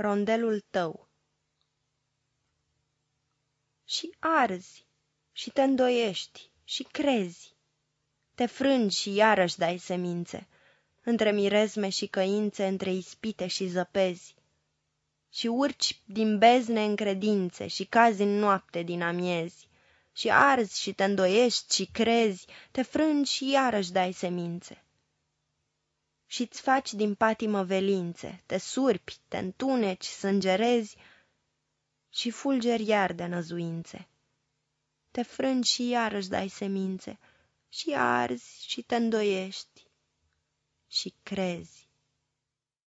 Rondelul tău. Și arzi, și te îndoiești, și crezi, Te frângi și iarăși dai semințe, Între miresme și căințe, Între ispite și zăpezi, Și urci din bezne în credințe, Și cazi în noapte din amiezi, Și arzi și te îndoiești și crezi, Te frângi și iarăși dai semințe și-ți faci din patimă velințe, te surpi, te întuneci, sângerezi și fulgeri iar de năzuințe. Te frângi și iarăși dai semințe și arzi și te îndoiești și crezi.